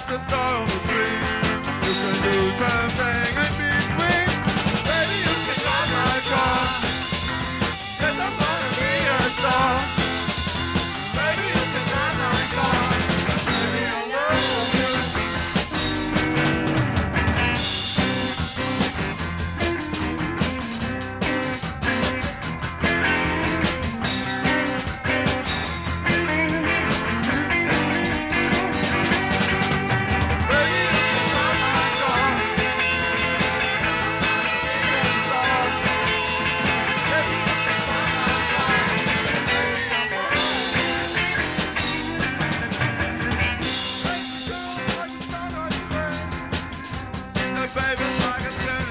star on the tree. You can do something baby, like a